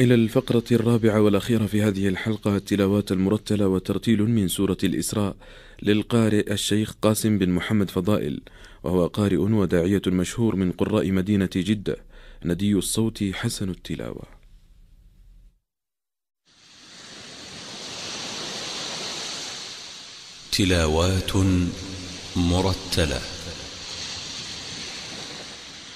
إلى الفقرة الرابعة والأخيرة في هذه الحلقة التلاوات المرتلة وترتيل من سورة الإسراء للقارئ الشيخ قاسم بن محمد فضائل وهو قارئ وداعية مشهور من قراء مدينة جدة. ندي الصوت حسن التلاوة. تلاوات مرتلة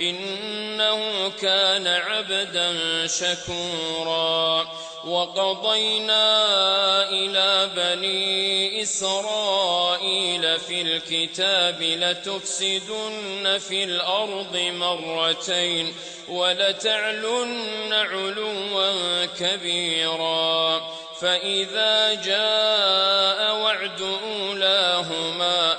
إنه كان عبدا شكورا. وقضينا إلى بني إسرائيل في الكتاب لتفسدن في الأرض مرتين ولتعلن علوا كبيرا. فإذا جاء وعد أولاهما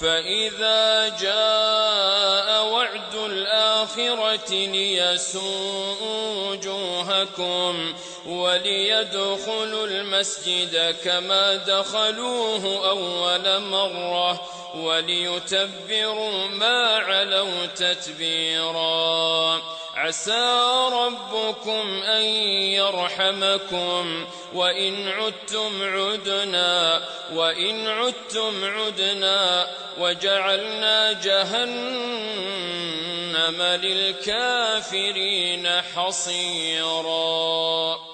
فإذا جاء وعد الآخرة ليسوء وجوهكم وليدخلوا المسجد كما دخلوه أول مرة وليتبروا ما علوا تتبيرا. عسى ربكم أن يرحمكم. وإن عدتم عدنا وإن عدتم عدنا وجعلنا جهنم للكافرين حصيرا.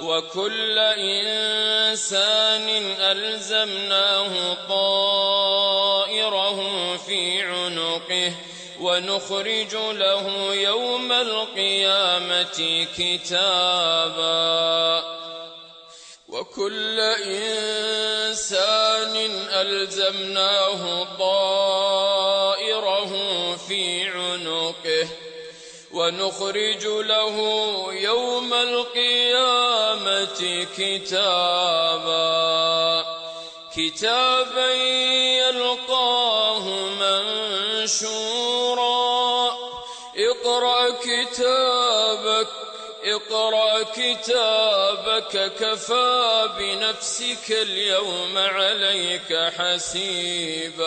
وكل إنسان ألزمناه طائره في عنقه ونخرج له يوم القيامة كتابا. وكل إنسان ألزمناه طائره في عنقه ونخرج له يوم القيامة كتابا. كتابا يلقاه منشورا. اقرأ كتابك اقرأ كتابك كفى بنفسك اليوم عليك حسيبا.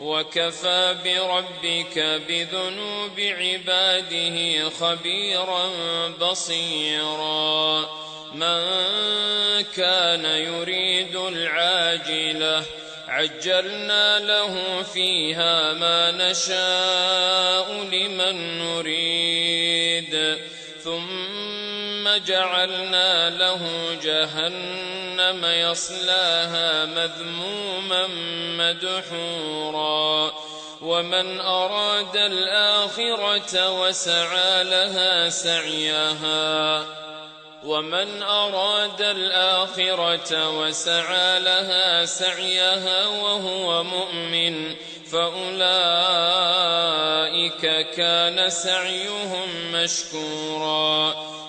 وكفى بربك بذنوب عباده خبيرا بصيرا. من كان يريد العاجلة عجلنا له فيها ما نشاء لمن نريد. ثم جعلنا له جهنم يصلاها مذموما مدحورا. ومن أراد الآخرة وسعى لها سعيها. ومن أراد الآخرة وسعى لها سعيها وهو مؤمن فأولئك كان سعيهم مشكورا.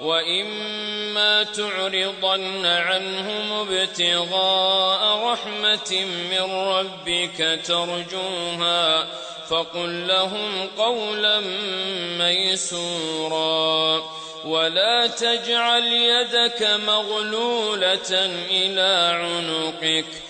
وإما تعرضن عنهم ابتغاء رحمة من ربك ترجوها فقل لهم قولا ميسورا ولا تجعل يدك مغلولة إلى عنقك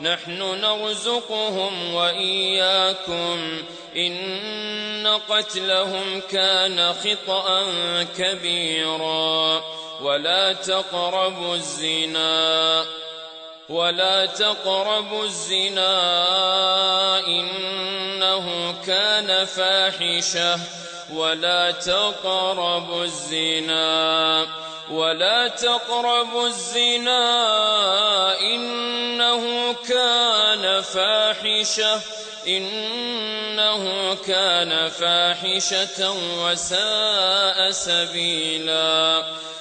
نحن نرزقهم وإياكم. إن قتلهم كان خطأ كبيرا. ولا تقربوا الزنا. ولا تقربوا الزنا. إنه كان فاحشة. ولا تقربوا الزنا. ولا تقربوا الزنا إنه كان فاحشة إنه كان فاحشة وساء سبيلا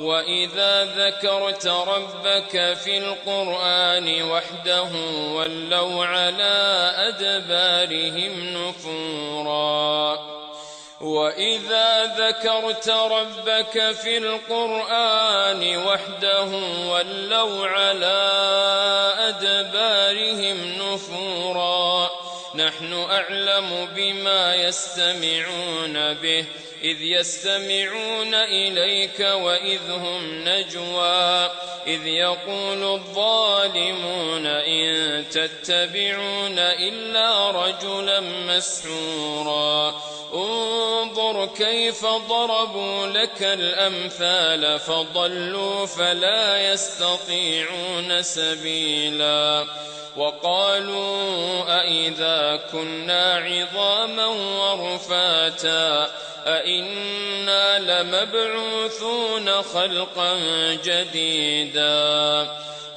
وإذا ذكرت ربك في القرآن وحده ولوا على أدبارهم نفورا وإذا ذكرت ربك في القرآن وحده ولوا على أدبارهم نفورا نحن أعلم بما يستمعون به إذ يستمعون إليك وإذ هم نجوى إذ يقول الظالمون إن تتبعون إلا رجلا مسحورا. انظر كيف ضربوا لك الأمثال فضلوا فلا يستطيعون سبيلا. وقالوا أئذا كنا عظاما ورفاتا أئنا لمبعوثون خلقا جديدا.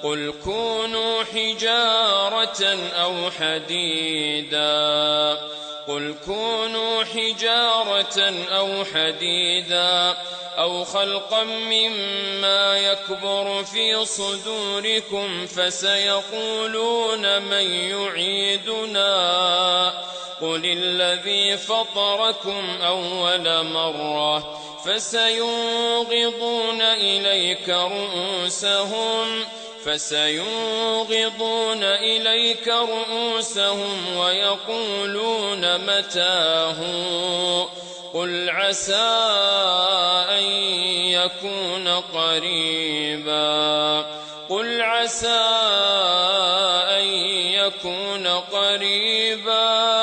قل كونوا حجارة أو حديدا. قل كونوا حجارة أو حديدا. أو خلقا مما يكبر في صدوركم فسيقولون من يعيدنا. قل الذي فطركم أول مرة فسينغضون إليك رؤوسهم فسينغضون إليك رؤوسهم ويقولون متاه قل عسى أن يكون قريبا قل عسى أن يكون قريبا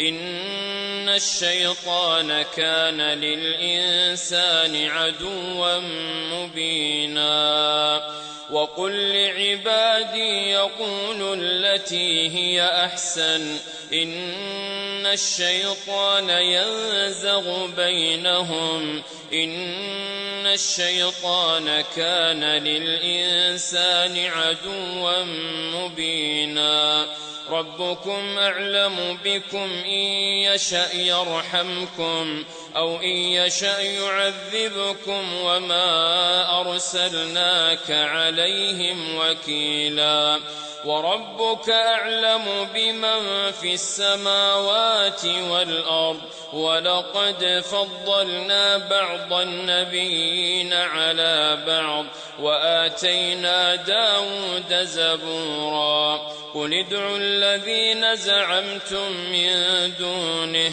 إن الشيطان كان للإنسان عدوا مبينا. وقل لعبادي يقول التي هي أحسن. إن الشيطان ينزغ بينهم. إن الشيطان كان للإنسان عدوا مبينا. ربكم أعلم بكم إن يشأ يرحمكم أو إن يشأ يعذبكم وما أرسلناك عليهم وكيلا وربك أعلم بمن في السماوات والأرض ولقد فضلنا بعض النبيين على بعض وآتينا داود زبورا قل ادعوا الذين زعمتم من دونه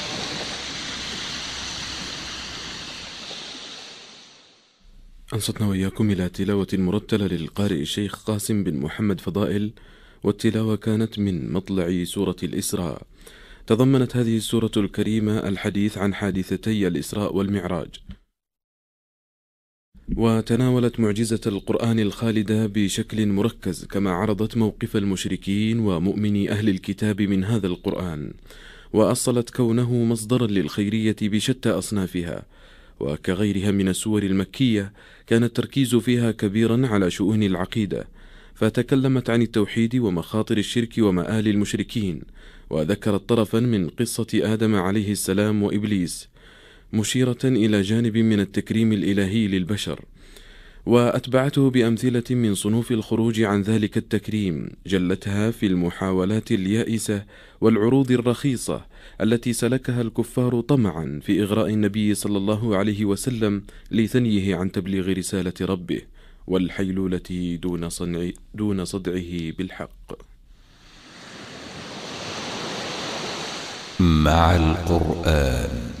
أنصتنا وإياكم إلى تلاوة مرتلة للقارئ الشيخ قاسم بن محمد فضائل والتلاوة كانت من مطلع سورة الإسراء. تضمنت هذه السورة الكريمة الحديث عن حادثتي الإسراء والمعراج. وتناولت معجزة القرآن الخالدة بشكل مركز كما عرضت موقف المشركين ومؤمني أهل الكتاب من هذا القرآن وأصلت كونه مصدرا للخيرية بشتى أصنافها. وكغيرها من السور المكية كان التركيز فيها كبيرا على شؤون العقيدة فتكلمت عن التوحيد ومخاطر الشرك ومآل المشركين وذكرت طرفا من قصة آدم عليه السلام وإبليس مشيرة إلى جانب من التكريم الإلهي للبشر وأتبعته بأمثلة من صنوف الخروج عن ذلك التكريم جلتها في المحاولات اليائسة والعروض الرخيصة التي سلكها الكفار طمعا في إغراء النبي صلى الله عليه وسلم لثنيه عن تبليغ رسالة ربه والحيلولة دون, صنع دون صدعه بالحق. مع القرآن.